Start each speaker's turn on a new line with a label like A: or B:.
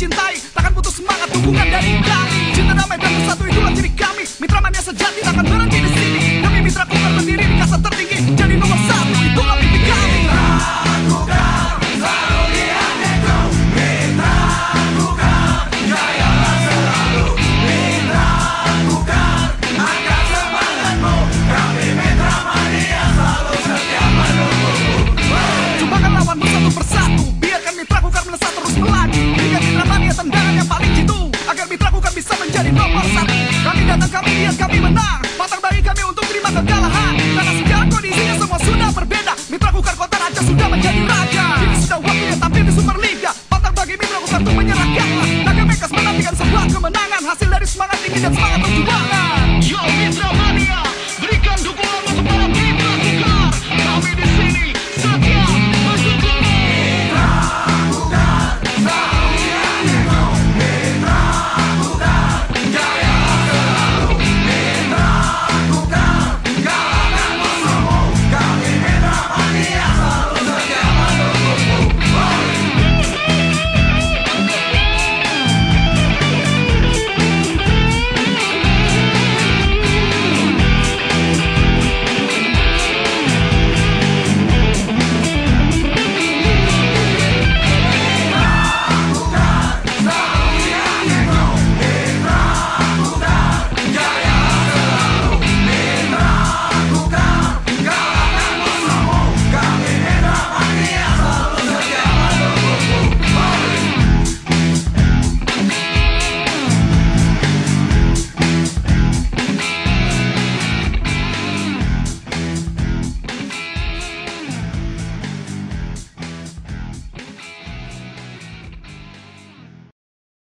A: dicintai. Takkan putus semangat hubungan dari kami Cinta damai dan bersatu itulah ciri kami. Mitra mania sejati can't copy with that.